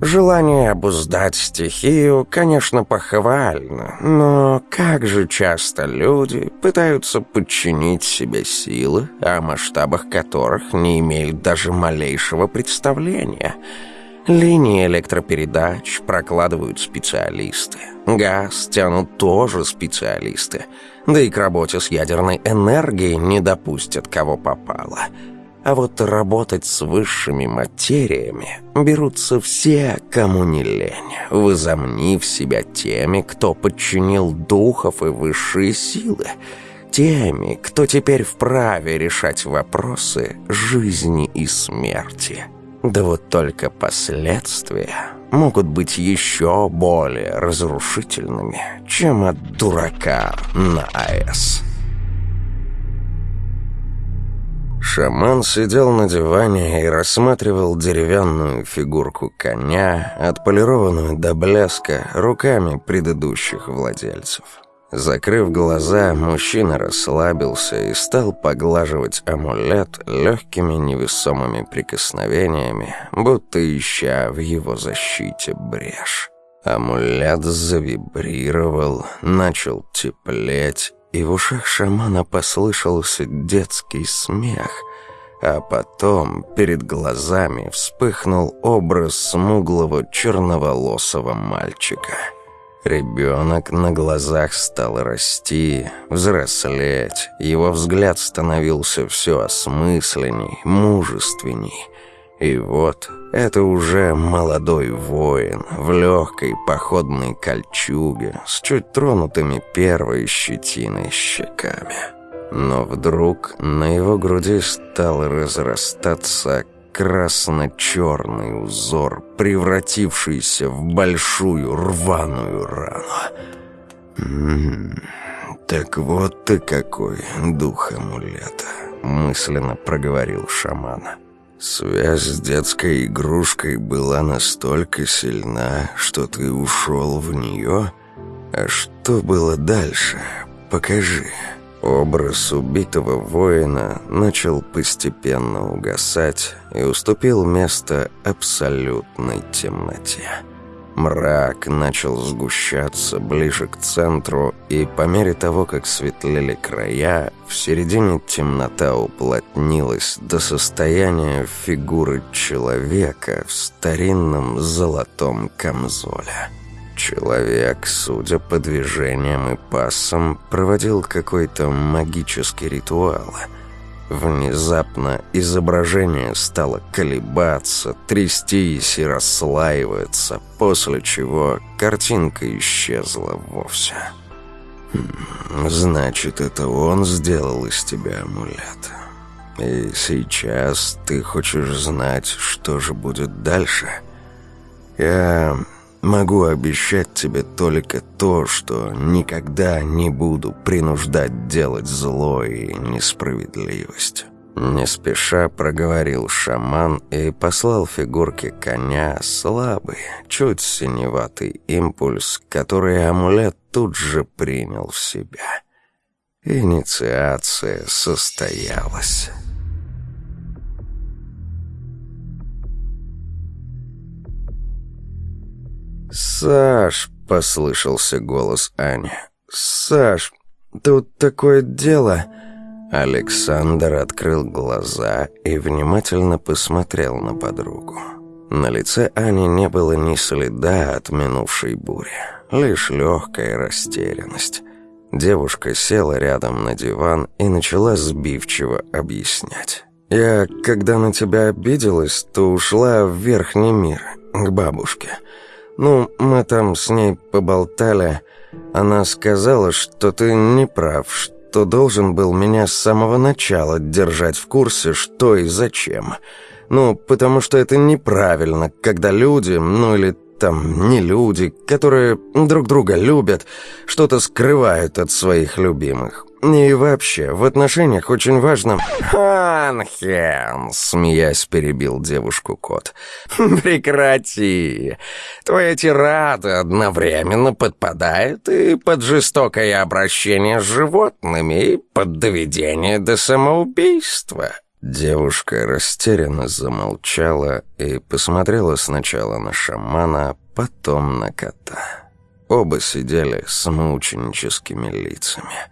Желание обуздать стихию, конечно, похвально, но как же часто люди пытаются подчинить себе силы, о масштабах которых не имеют даже малейшего представления. Линии электропередач прокладывают специалисты. Газ тянут тоже специалисты. Да и к работе с ядерной энергией не допустят кого попало – а вот работать с высшими материями берутся все, кому не лень, возомнив себя теми, кто подчинил духов и высшие силы, теми, кто теперь вправе решать вопросы жизни и смерти. Да вот только последствия могут быть еще более разрушительными, чем от дурака на АЭС. Шаман сидел на диване и рассматривал деревянную фигурку коня, отполированную до блеска руками предыдущих владельцев. Закрыв глаза, мужчина расслабился и стал поглаживать амулет легкими невесомыми прикосновениями, будто ища в его защите брешь. Амулет завибрировал, начал теплеть, и в ушах шамана послышался детский смех, а потом перед глазами вспыхнул образ смуглого черноволосого мальчика. Ребенок на глазах стал расти, взрослеть, его взгляд становился все осмысленней, мужественней – и вот это уже молодой воин в легкой походной кольчуге с чуть тронутыми первой щетиной щеками. Но вдруг на его груди стал разрастаться красно-черный узор, превратившийся в большую рваную рану. М -м -м, «Так вот ты какой, дух амулета», — мысленно проговорил шамана. Связь с детской игрушкой была настолько сильна, что ты ушел в нее? А что было дальше? Покажи». Образ убитого воина начал постепенно угасать и уступил место абсолютной темноте. Мрак начал сгущаться ближе к центру, и по мере того, как светлели края, в середине темнота уплотнилась до состояния фигуры человека в старинном золотом камзоле. Человек, судя по движениям и пасам, проводил какой-то магический ритуал — Внезапно изображение стало колебаться, трястись и расслаиваться, после чего картинка исчезла вовсе. Хм, «Значит, это он сделал из тебя амулет. И сейчас ты хочешь знать, что же будет дальше?» «Я Могу обещать тебе только то, что никогда не буду принуждать делать зло и несправедливость». Не спеша проговорил шаман и послал фигурке коня слабый, чуть синеватый импульс, который амулет тут же принял в себя. Инициация состоялась. «Саш!» — послышался голос Ани. «Саш, тут такое дело!» Александр открыл глаза и внимательно посмотрел на подругу. На лице Ани не было ни следа от минувшей бури, лишь легкая растерянность. Девушка села рядом на диван и начала сбивчиво объяснять. «Я, когда на тебя обиделась, то ушла в верхний мир, к бабушке». «Ну, мы там с ней поболтали. Она сказала, что ты не прав, что должен был меня с самого начала держать в курсе, что и зачем. Ну, потому что это неправильно, когда люди, ну или там не люди, которые друг друга любят, что-то скрывают от своих любимых. И вообще, в отношениях очень важно...» «Анхен!» — смеясь перебил девушку кот. «Прекрати! Твоя тирада одновременно подпадает и под жестокое обращение с животными, и под доведение до самоубийства». Девушка растерянно замолчала и посмотрела сначала на шамана, потом на кота. Оба сидели с мученическими лицами.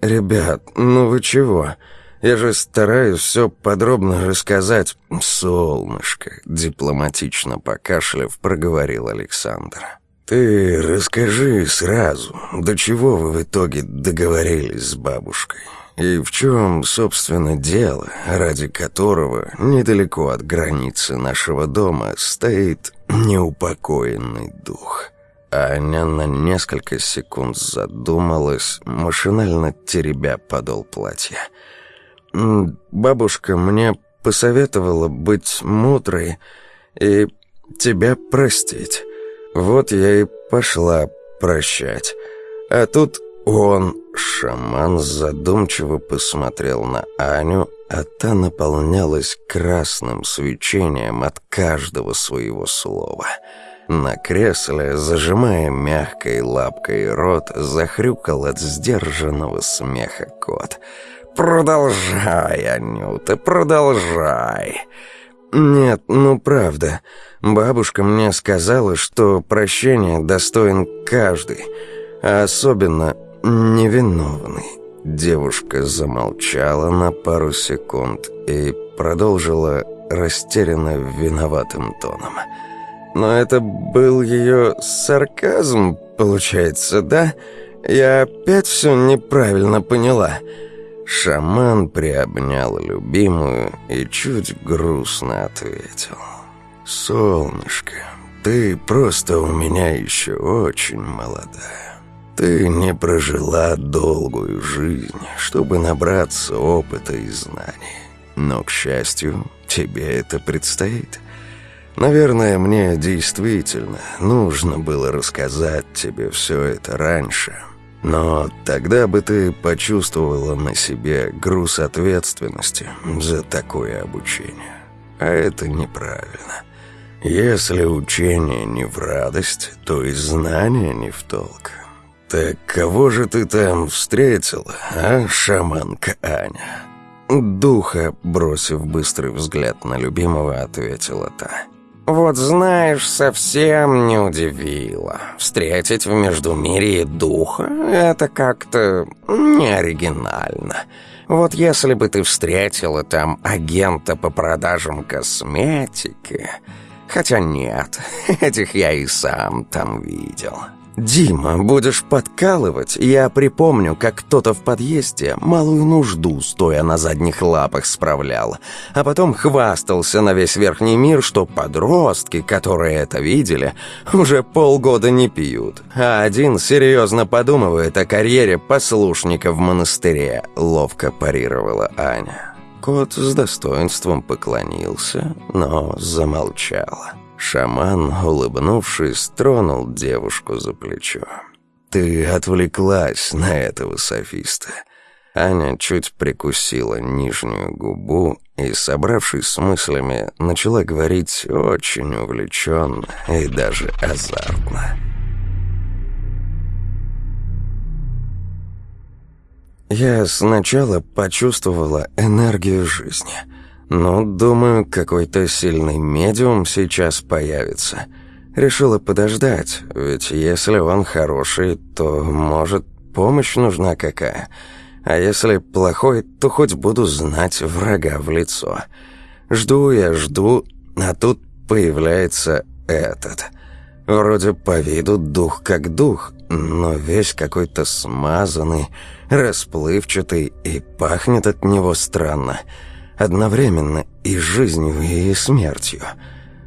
«Ребят, ну вы чего? Я же стараюсь все подробно рассказать». «Солнышко», — дипломатично покашляв, проговорил Александр. «Ты расскажи сразу, до чего вы в итоге договорились с бабушкой?» И в чем, собственно, дело, ради которого недалеко от границы нашего дома стоит неупокоенный дух?» Аня на несколько секунд задумалась, машинально теребя подол платья. «Бабушка мне посоветовала быть мудрой и тебя простить. Вот я и пошла прощать. А тут он, шаман, задумчиво посмотрел на Аню, а та наполнялась красным свечением от каждого своего слова» на кресле, зажимая мягкой лапкой рот, захрюкал от сдержанного смеха кот. «Продолжай, Анюта, продолжай!» «Нет, ну правда. Бабушка мне сказала, что прощение достоин каждый, а особенно невиновный». Девушка замолчала на пару секунд и продолжила растерянно виноватым тоном. Но это был ее сарказм, получается, да? Я опять все неправильно поняла. Шаман приобнял любимую и чуть грустно ответил. «Солнышко, ты просто у меня еще очень молодая. Ты не прожила долгую жизнь, чтобы набраться опыта и знаний. Но, к счастью, тебе это предстоит». Наверное, мне действительно нужно было рассказать тебе все это раньше. Но тогда бы ты почувствовала на себе груз ответственности за такое обучение. А это неправильно. Если учение не в радость, то и знание не в толк. Так кого же ты там встретил, а, шаманка Аня? Духа, бросив быстрый взгляд на любимого, ответила та. Вот знаешь, совсем не удивило. Встретить в Междумирии духа — это как-то не оригинально. Вот если бы ты встретила там агента по продажам косметики... Хотя нет, этих я и сам там видел». «Дима, будешь подкалывать, я припомню, как кто-то в подъезде малую нужду, стоя на задних лапах, справлял, а потом хвастался на весь верхний мир, что подростки, которые это видели, уже полгода не пьют, а один серьезно подумывает о карьере послушника в монастыре», — ловко парировала Аня. Кот с достоинством поклонился, но замолчал. Шаман, улыбнувшись, тронул девушку за плечо. «Ты отвлеклась на этого софиста». Аня чуть прикусила нижнюю губу и, собравшись с мыслями, начала говорить очень увлеченно и даже азартно. Я сначала почувствовала энергию жизни. «Ну, думаю, какой-то сильный медиум сейчас появится. Решила подождать, ведь если он хороший, то, может, помощь нужна какая. А если плохой, то хоть буду знать врага в лицо. Жду я, жду, а тут появляется этот. Вроде по виду дух как дух, но весь какой-то смазанный, расплывчатый и пахнет от него странно одновременно и жизнью, и смертью.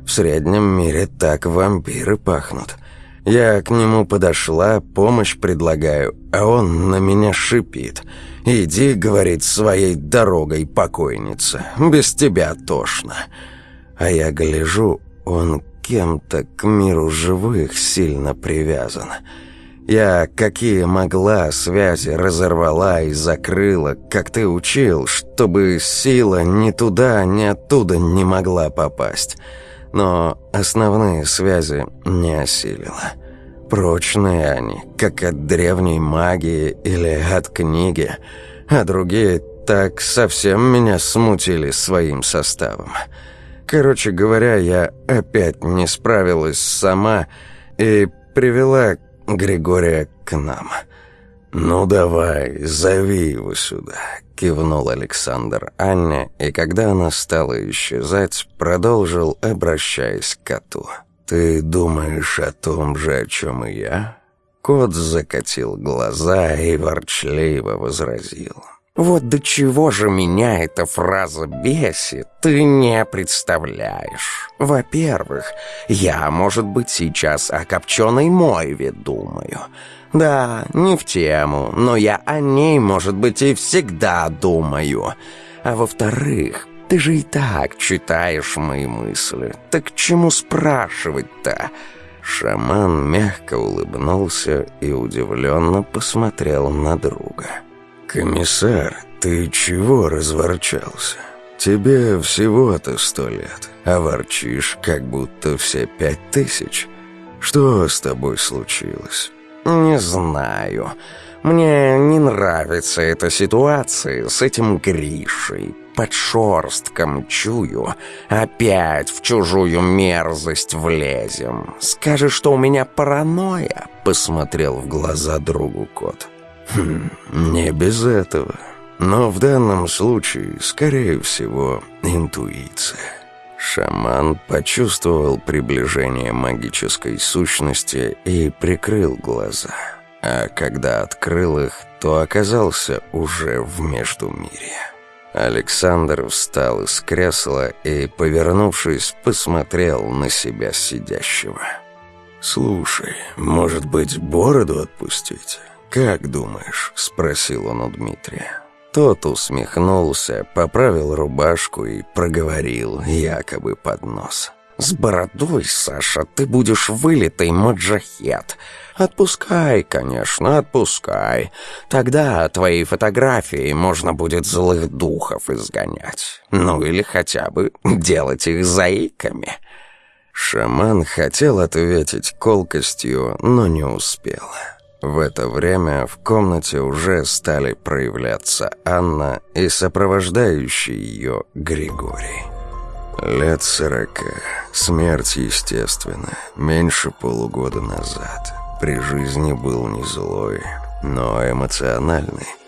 В среднем мире так вампиры пахнут. Я к нему подошла, помощь предлагаю, а он на меня шипит. «Иди, — говорит, — своей дорогой, покойница, без тебя тошно». А я гляжу, он кем-то к миру живых сильно привязан». Я какие могла связи разорвала и закрыла, как ты учил, чтобы сила ни туда, ни оттуда не могла попасть. Но основные связи не осилила. Прочные они, как от древней магии или от книги, а другие так совсем меня смутили своим составом. Короче говоря, я опять не справилась сама и привела Григория к нам. «Ну давай, зови его сюда», — кивнул Александр Анне, и когда она стала исчезать, продолжил, обращаясь к коту. «Ты думаешь о том же, о чем и я?» Кот закатил глаза и ворчливо возразил. Вот до чего же меня эта фраза бесит, ты не представляешь. Во-первых, я, может быть, сейчас о копченой мойве думаю. Да, не в тему, но я о ней, может быть, и всегда думаю. А во-вторых, ты же и так читаешь мои мысли. Так чему спрашивать-то?» Шаман мягко улыбнулся и удивленно посмотрел на друга. «Комиссар, ты чего разворчался? Тебе всего-то сто лет, а ворчишь, как будто все пять тысяч. Что с тобой случилось?» «Не знаю. Мне не нравится эта ситуация с этим Гришей. Под шорстком чую. Опять в чужую мерзость влезем. Скажешь, что у меня паранойя?» Посмотрел в глаза другу кот. Хм, не без этого. Но в данном случае, скорее всего, интуиция. Шаман почувствовал приближение магической сущности и прикрыл глаза. А когда открыл их, то оказался уже в Междумире. Александр встал из кресла и, повернувшись, посмотрел на себя сидящего. «Слушай, может быть, бороду отпустить?» «Как думаешь?» – спросил он у Дмитрия. Тот усмехнулся, поправил рубашку и проговорил якобы под нос. «С бородой, Саша, ты будешь вылитый маджахет. Отпускай, конечно, отпускай. Тогда твои фотографии можно будет злых духов изгонять. Ну или хотя бы делать их заиками». Шаман хотел ответить колкостью, но не успел. В это время в комнате уже стали проявляться Анна и сопровождающий ее Григорий. Лет сорока. Смерть естественно. Меньше полугода назад. При жизни был не злой, но эмоциональный.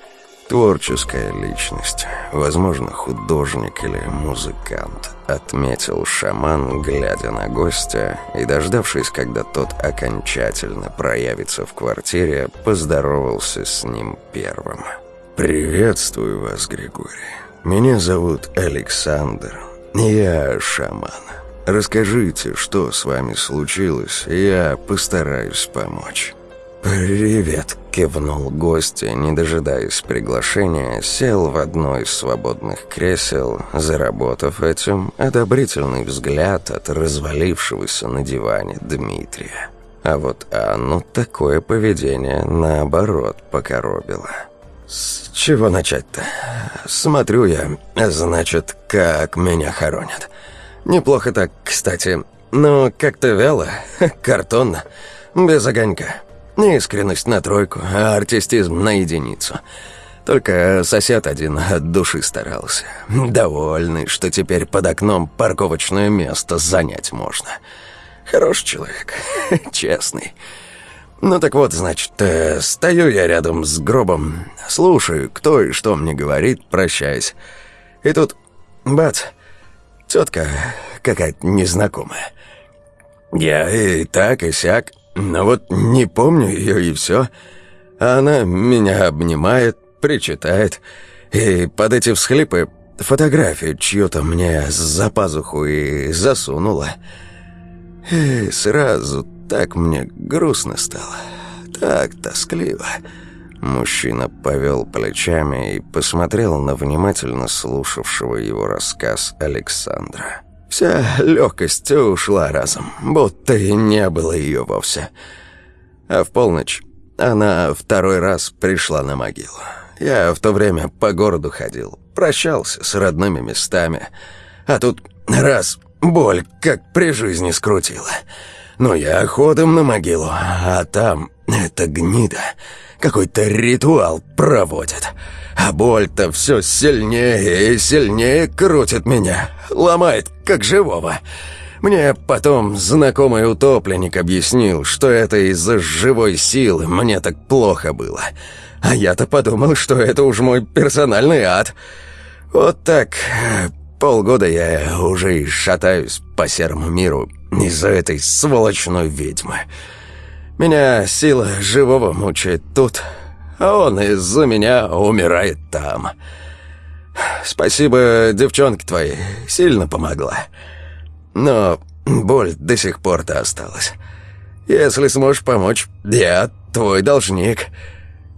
Творческая личность, возможно, художник или музыкант, отметил шаман, глядя на гостя, и, дождавшись, когда тот окончательно проявится в квартире, поздоровался с ним первым. «Приветствую вас, Григорий. Меня зовут Александр. Я шаман. Расскажите, что с вами случилось, я постараюсь помочь». «Привет!» — кивнул гость не дожидаясь приглашения, сел в одно из свободных кресел, заработав этим одобрительный взгляд от развалившегося на диване Дмитрия. А вот Анну такое поведение, наоборот, покоробило. «С чего начать-то? Смотрю я, значит, как меня хоронят. Неплохо так, кстати, но как-то вяло, картонно, без огонька». Ну, Неискренность на тройку, а артистизм на единицу. Только сосед один от души старался. Довольный, что теперь под окном парковочное место занять можно. Хороший человек, честный. Ну так вот, значит, э, стою я рядом с гробом, слушаю, кто и что мне говорит, прощаясь. И тут, бац, тетка какая-то незнакомая. Я и так, и сяк, но вот не помню ее и все. А она меня обнимает, причитает. И под эти всхлипы фотографию чью-то мне за пазуху и засунула. И сразу так мне грустно стало. Так тоскливо. Мужчина повел плечами и посмотрел на внимательно слушавшего его рассказ Александра. Вся легкость ушла разом, будто и не было ее вовсе. А в полночь она второй раз пришла на могилу. Я в то время по городу ходил, прощался с родными местами. А тут раз боль, как при жизни скрутила. Но я ходом на могилу, а там эта гнида какой-то ритуал проводит. А боль-то все сильнее и сильнее крутит меня, ломает, как живого. Мне потом знакомый утопленник объяснил, что это из-за живой силы мне так плохо было. А я-то подумал, что это уж мой персональный ад. Вот так полгода я уже и шатаюсь по серому миру из-за этой сволочной ведьмы». Меня сила живого мучает тут, а он из-за меня умирает там. Спасибо девчонке твоей, сильно помогла. Но боль до сих пор-то осталась. Если сможешь помочь, я твой должник».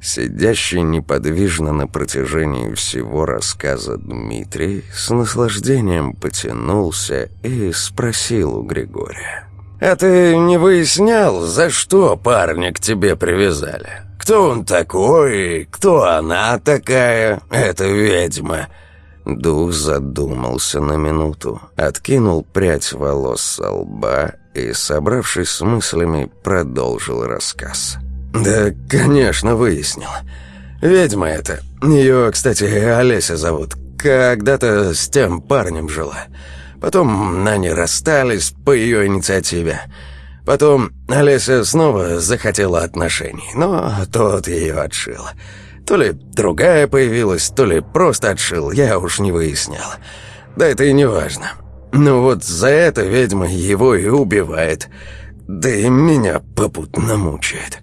Сидящий неподвижно на протяжении всего рассказа Дмитрий с наслаждением потянулся и спросил у Григория. «А ты не выяснял, за что парня к тебе привязали? Кто он такой, кто она такая, Это ведьма?» Дух задумался на минуту, откинул прядь волос со лба и, собравшись с мыслями, продолжил рассказ. «Да, конечно, выяснил. Ведьма это. Ее, кстати, Олеся зовут. Когда-то с тем парнем жила. Потом Нани расстались по ее инициативе. Потом Олеся снова захотела отношений, но тот ее отшил. То ли другая появилась, то ли просто отшил, я уж не выяснял. Да это и не важно. Но вот за это ведьма его и убивает. Да и меня попутно мучает.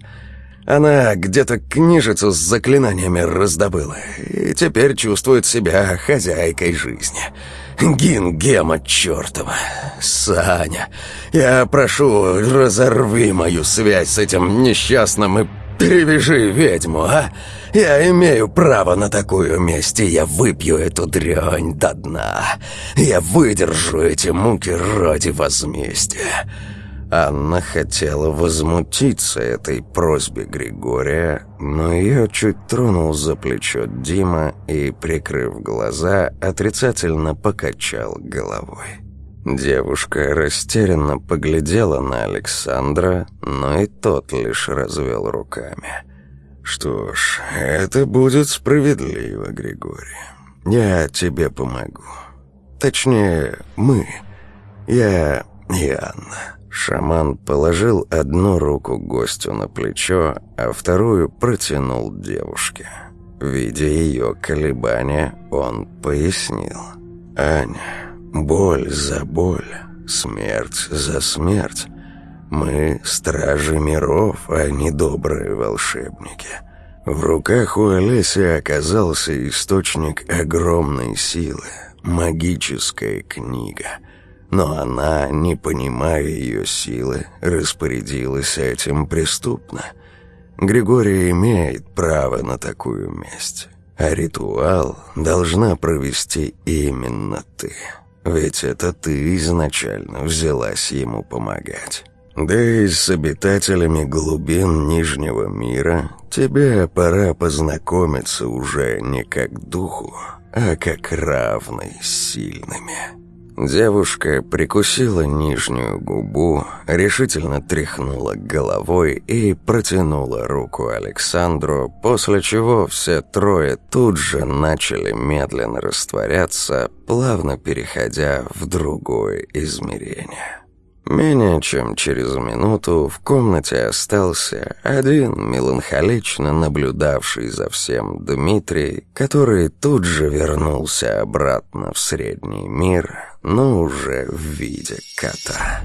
Она где-то книжицу с заклинаниями раздобыла и теперь чувствует себя хозяйкой жизни». Гингема чертова. Саня, я прошу, разорви мою связь с этим несчастным и перевяжи ведьму, а? Я имею право на такую месть, и я выпью эту дрянь до дна. Я выдержу эти муки ради возмездия». Анна хотела возмутиться этой просьбе Григория, но ее чуть тронул за плечо Дима и, прикрыв глаза, отрицательно покачал головой. Девушка растерянно поглядела на Александра, но и тот лишь развел руками. «Что ж, это будет справедливо, Григорий. Я тебе помогу. Точнее, мы. Я и Анна». Шаман положил одну руку гостю на плечо, а вторую протянул девушке. Видя ее колебания, он пояснил. «Аня, боль за боль, смерть за смерть. Мы — стражи миров, а не добрые волшебники». В руках у Олеси оказался источник огромной силы, магическая книга — но она, не понимая ее силы, распорядилась этим преступно. Григорий имеет право на такую месть. А ритуал должна провести именно ты. Ведь это ты изначально взялась ему помогать. Да и с обитателями глубин Нижнего мира тебе пора познакомиться уже не как духу, а как равной сильными». Девушка прикусила нижнюю губу, решительно тряхнула головой и протянула руку Александру, после чего все трое тут же начали медленно растворяться, плавно переходя в другое измерение. Менее чем через минуту в комнате остался один меланхолично наблюдавший за всем Дмитрий, который тут же вернулся обратно в средний мир, но уже в виде кота.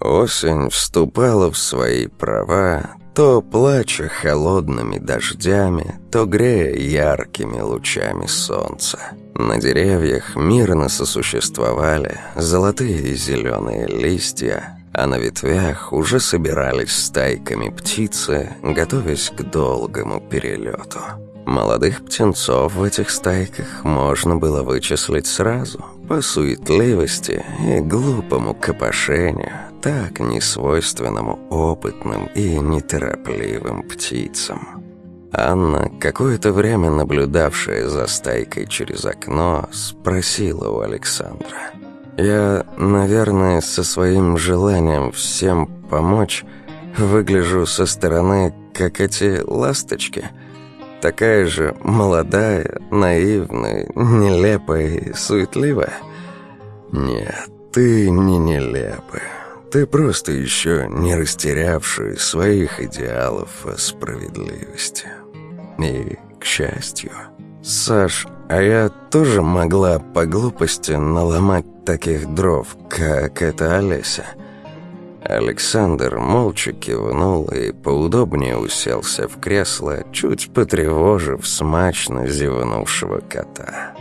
Осень вступала в свои права, то плача холодными дождями, то грея яркими лучами солнца. На деревьях мирно сосуществовали золотые и зеленые листья, а на ветвях уже собирались стайками птицы, готовясь к долгому перелету. Молодых птенцов в этих стайках можно было вычислить сразу, по суетливости и глупому копошению, так несвойственному опытным и неторопливым птицам. Анна, какое-то время наблюдавшая за стайкой через окно, спросила у Александра – я, наверное, со своим желанием всем помочь выгляжу со стороны, как эти ласточки. Такая же молодая, наивная, нелепая и суетливая. Нет, ты не нелепая. Ты просто еще не растерявший своих идеалов о справедливости. И, к счастью... Саш, а я тоже могла по глупости наломать таких дров, как эта Олеся». Александр молча кивнул и поудобнее уселся в кресло, чуть потревожив смачно зевнувшего кота.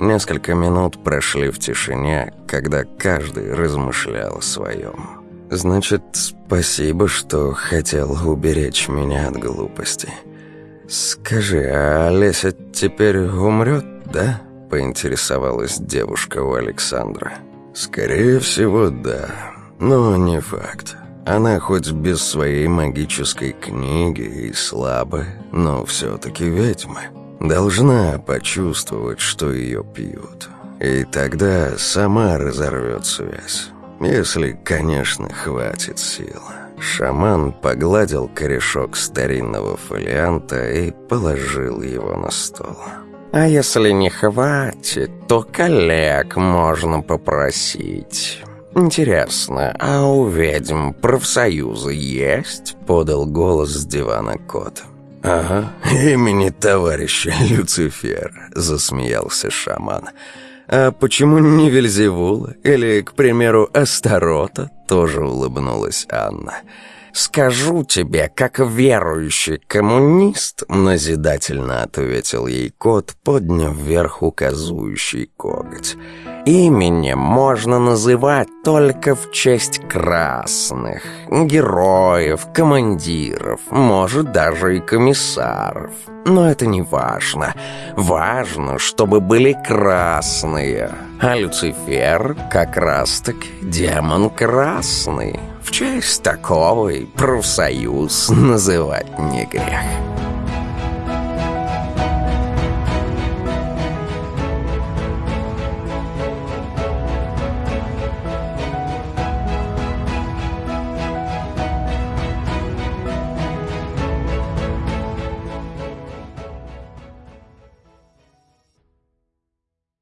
Несколько минут прошли в тишине, когда каждый размышлял о своем. «Значит, спасибо, что хотел уберечь меня от глупости. Скажи, а Олеся теперь умрет, да?» поинтересовалась девушка у Александра. «Скорее всего, да. Но не факт. Она хоть без своей магической книги и слабы, но все-таки ведьма. Должна почувствовать, что ее пьют. И тогда сама разорвет связь. Если, конечно, хватит сил». Шаман погладил корешок старинного фолианта и положил его на стол. А если не хватит, то коллег можно попросить. Интересно, а у ведьм профсоюзы есть?» Подал голос с дивана кот. «Ага, имени товарища Люцифер», — засмеялся шаман. «А почему не Вельзевула? Или, к примеру, Астарота?» — тоже улыбнулась «Анна». «Скажу тебе, как верующий коммунист», — назидательно ответил ей кот, подняв вверх указующий коготь. Именем можно называть только в честь красных, героев, командиров, может, даже и комиссаров. Но это не важно. Важно, чтобы были красные. А Люцифер как раз-таки демон красный. В честь такого и профсоюз называть не грех.